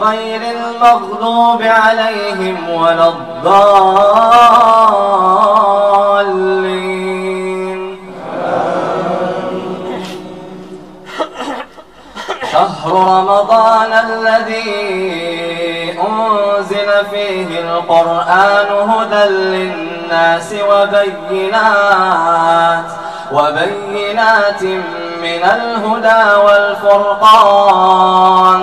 غير المغضوب عليهم ولا الضالين. شهر رمضان الذي أنزل فيه القرآن هدى للناس وبينات وبينات من الهدى والفرقان.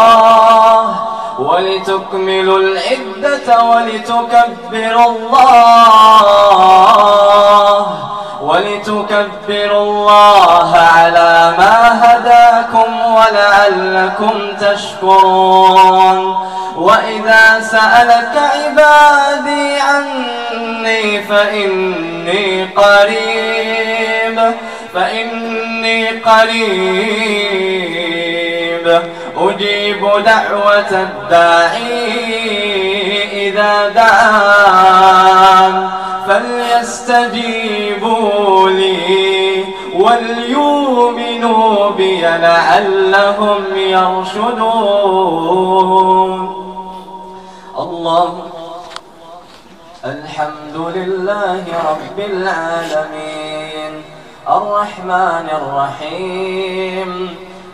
ولتكملوا العدة ولتكبروا الله ولتكبروا الله على ما هداكم ولعلكم تشكرون. وإذا سألك عبادي عني فإني قريب فإني قريب. أجيب دعوة الداعي إذا دعان. فليستجيبوا لي وليؤمنوا بي لعلهم يرشدون. الله الحمد لله رب العالمين. الرحمن الرحيم.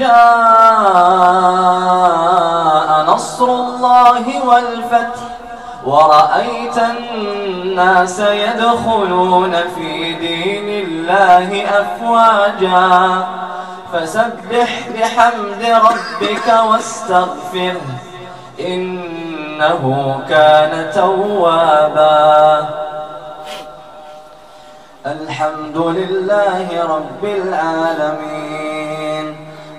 جاء نصر الله والفتح ورأيت الناس يدخلون في دين الله أفواجا فسبح بحمد ربك واستغفره إنه كان توابا. الحمد لله رب العالمين.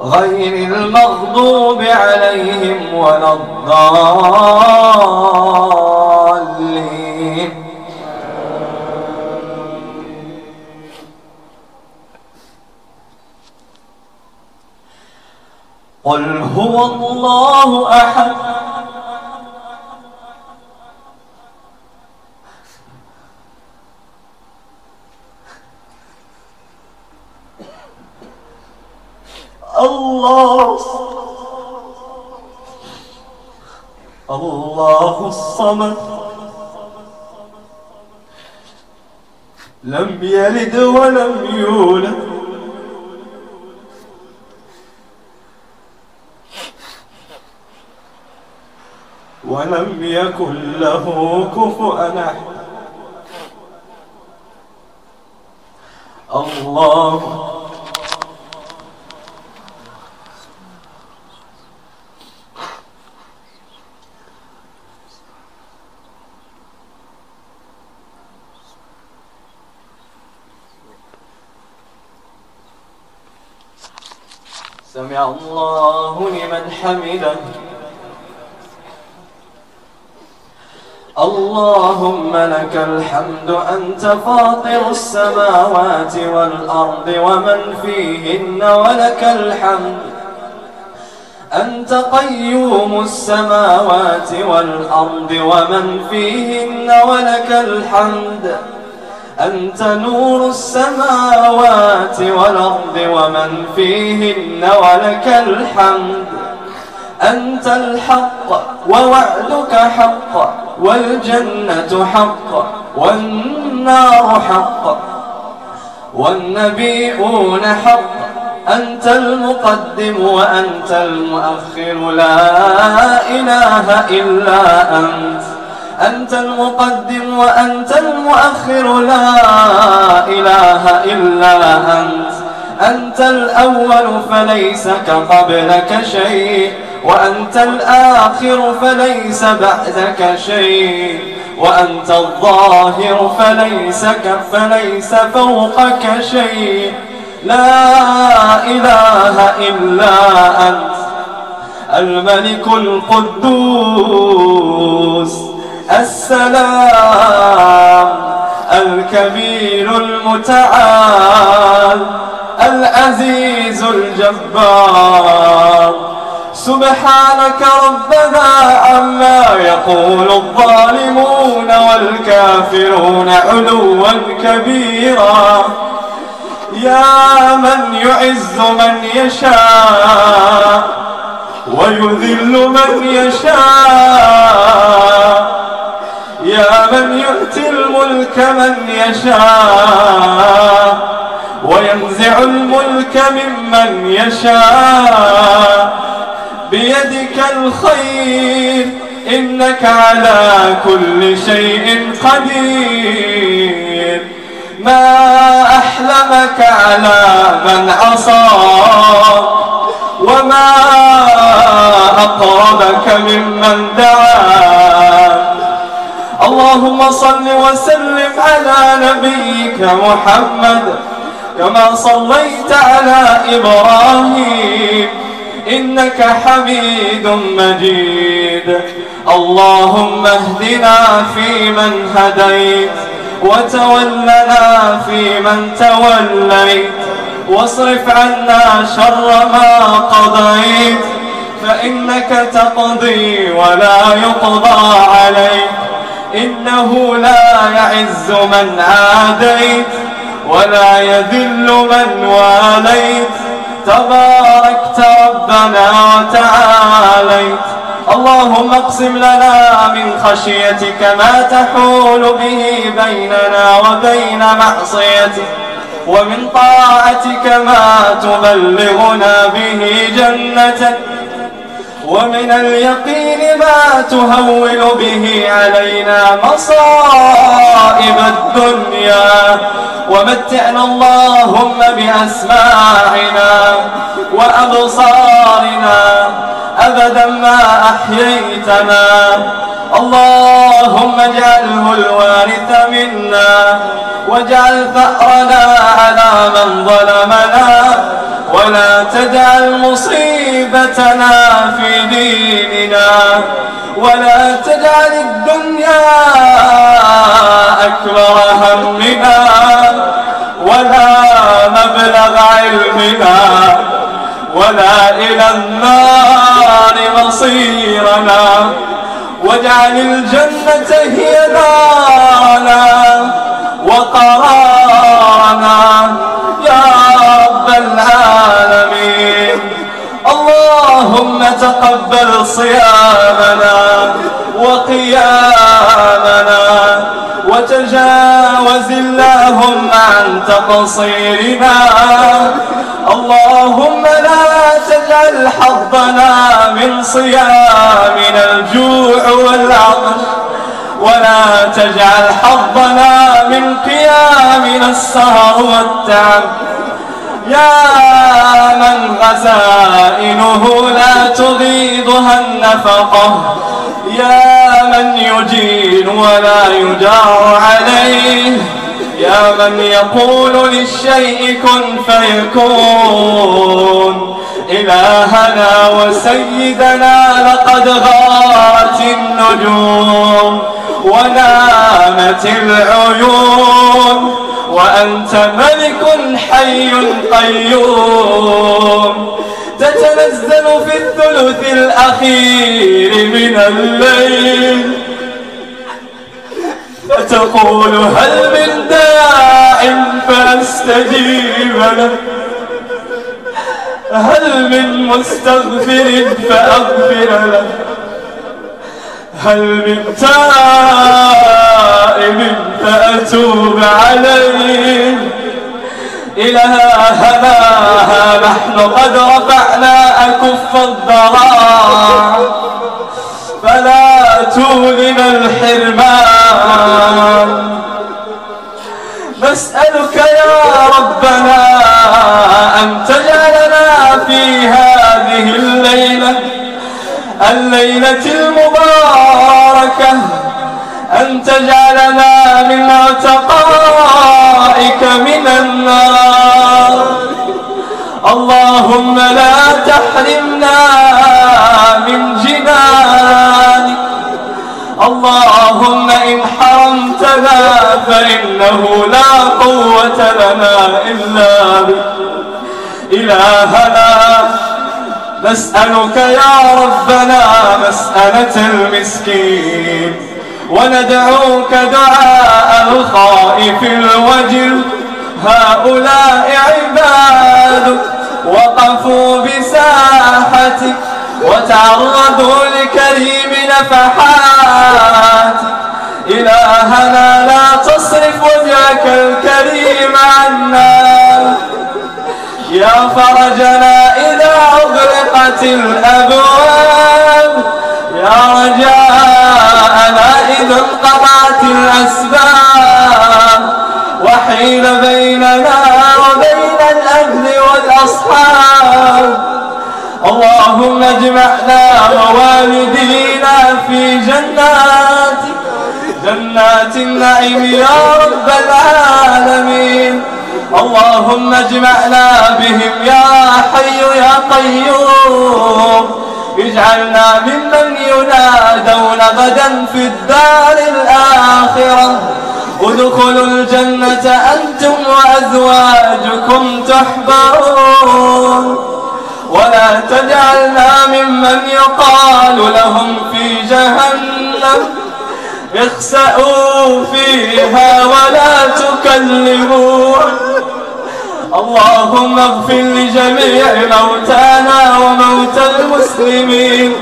غير المغضوب عليهم ولا الضالين. قل هو الله أحد الله. الله الصمد لم يلد ولم يولد. ولم يكن له كفؤا أحد. الله سمع الله لمن حمده اللهم لك الحمد أنت فاطر السماوات والأرض ومن فيهن ولك الحمد. أنت قيوم السماوات والأرض ومن فيهن ولك الحمد. أنت نور السماوات والأرض ومن فيهن ولك الحمد. أنت الحق ووعدك حق والجنة حق والنار حق والنبيون حق أنت المقدم وأنت المؤخر لا إله إلا أنت أنت المقدم وأنت المؤخر لا إله إلا أنت أنت الأول فليس كقبلك شيء وأنت الآخر فليس بعدك شيء. وأنت الظاهر فليس فليس فوقك شيء. لا إله إلا أنت الملك القدوس السلام الكبير المتعال العزيز الجبار. سبحانك ربنا عما يقول الظالمون والكافرون علوا كبيرا. يا من يعز من يشاء ويذل من يشاء. يا من يؤتي الملك من يشاء وينزع الملك ممن يشاء. بيدك الخير إنك على كل شيء قدير. ما أحلمك على من عصى وما أقربك ممن دعا. اللهم صل وسلم على نبيك محمد كما صليت على إبراهيم. إنك حميد مجيد. اللهم اهدنا فيمن هديت وتولنا فيمن توليت. واصرف عنا شر ما قضيت. فإنك تقضي ولا يقضى عليك. إنه لا يعز من عاديت ولا يذل من واليت. تباركت ربنا وتعاليت. اللهم اقسم لنا من خشيتك ما تحول به بيننا وبين معصيتك ومن طاعتك ما تبلغنا به جنتك ومن اليقين ما تهول به علينا مصائب الدنيا. ومتعنا اللهم بأسماعنا وأبصارنا أبدا ما أحييتنا. اللهم اجعله الوارث منا واجعل ثأرنا على من ظلمنا ولا تجعل مصيبتنا في ديننا ولا تجعل الدنيا مبلغ علمنا ولا إلى النار مصيرنا واجعل الجنة هي دارنا وقرارنا يا رب العالمين. اللهم تقبل صيامنا وقيامنا وتجاوز اللهم عن تقصيرنا. اللهم لا تجعل حظنا من صيامنا الجوع والعطش ولا تجعل حظنا من قيامنا السهر والتعب. يا من غزائنه لا تغيضها النفقة. يا من يجين ولا يجار عليه. يا من يقول للشيء كن فيكون. إلهنا وسيدنا لقد غارت النجوم ونامت العيون. وأنت ملك حي قيوم. تتنزل في الثلث الأخير من الليل. فتقول هل من داع فأستجيب له. هل من مستغفر فأغفر له. هل من تائب فأتوب عليه. إلهنا نحن قد رفعنا أكف الضراع فلا تولنا الحرمان. نسألك يا ربنا أن تجعلنا في هذه الليلة الليلة المباركة أن تجعلنا من عتقائك من النار. اللهم لا تحرمنا من جنانك اللهم إن حرمتنا فإنه لا قوة لنا إلا بك. إلهنا نسألك يا ربنا مسألة المسكين. وندعوك دعاء الخائف الوجل. هؤلاء عبادك. وقفوا بساحتك وتعرضوا لكريم نفحاتك. إلهنا لا تصرف وجهك الكريم عنا. يا فرجنا إذا أغلقت الأبواب. يا رجاءنا إذا انقطعت ووالدينا في جنات جنات النعيم يا رب العالمين. اللهم اجمعنا بهم يا حي يا قيوم. اجعلنا ممن ينادون غدا في الدار الآخرة. ادخلوا الجنة أنتم وأزواجكم تحبرون. ولا تجعلنا ممن يقال لهم في جهنم اخسأوا فيها ولا تكلمون اللهم اغفر لجميع موتانا وموتى المسلمين.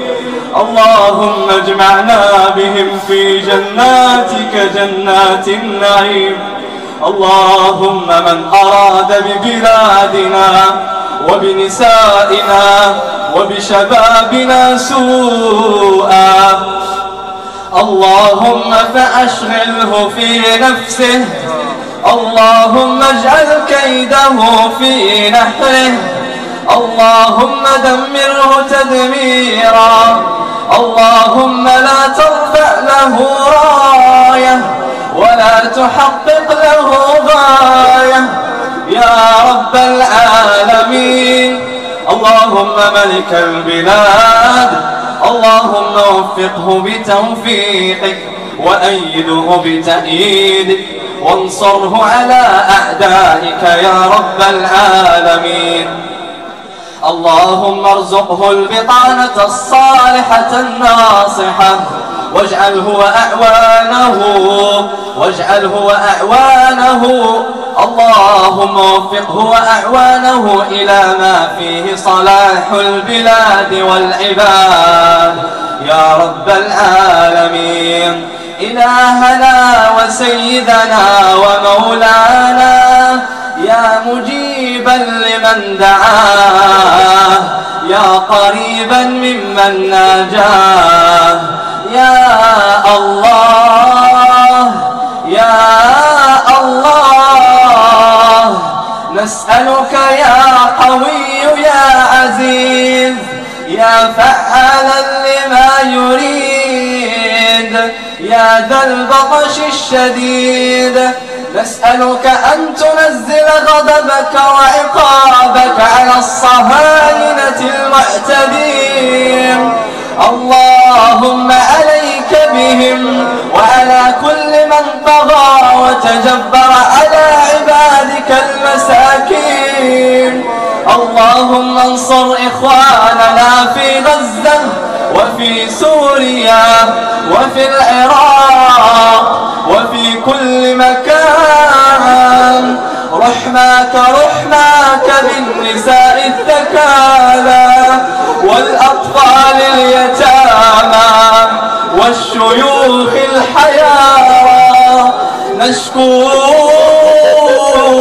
اللهم اجمعنا بهم في جناتك جنات النعيم. اللهم من أراد ببلادنا وبنسائنا وبشبابنا سوءا. اللهم فأشغله في نفسه. اللهم اجعل كيده في نحره. اللهم دمره تدميرا. اللهم لا ترفع له راية ولا تحقق له غاية. يا رب العالمين. اللهم ملك البلاد. اللهم وفقه بتوفيقك وأيده بتأييدك. وانصره على أعدائك يا رب العالمين. اللهم ارزقه البطانة الصالحة الناصحة. واجعله وأعوانه. واجعله وأعوانه. اللهم وفقه وأعوانه إلى ما فيه صلاح البلاد والعباد. يا رب العالمين إلهنا وسيدنا ومولانا يا مجيبا لمن دعاه يا قريبا ممن ناجاه يا الله نسألك يا قوي يا عزيز يا فعالا لما يريد يا ذا البطش الشديد. نسألك أن تنزل غضبك وعقابك على الصهاينة اللهم عليك بهم وعلى كل من طغى وتجبر على عبادك المساكين اللهم انصر إخواننا في غزة وفي سوريا وفي العراق وفي كل مكان. رحماك رحماك بالنساء الثكالى والأطفال اليتامى والشيوخ الحيارى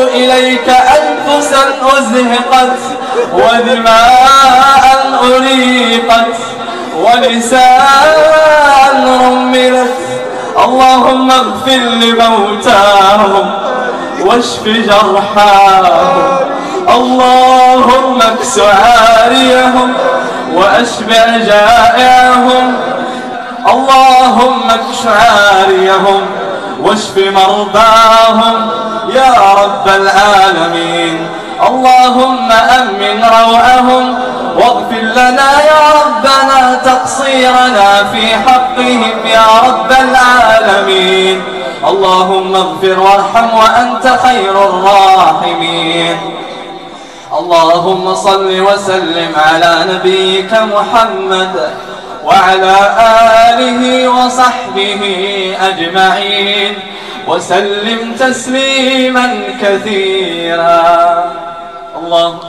إليك أنفسا أزهقت ودماء أريقت ونساء رملت. اللهم اغفر لموتاهم واشف جرحاهم. اللهم إكس عاريهم واشبع جائعهم. اللهم إكس عاريهم واشف مرضاهم يا رب العالمين. اللهم أمن روعهم واغفر لنا يا ربنا تقصيرنا في حقهم يا رب العالمين. اللهم اغفر وارحم وأنت خير الراحمين. اللهم صل وسلم على نبيك محمد وعلى آله وصحبه أجمعين. وسلم تسليما كثيرا. الله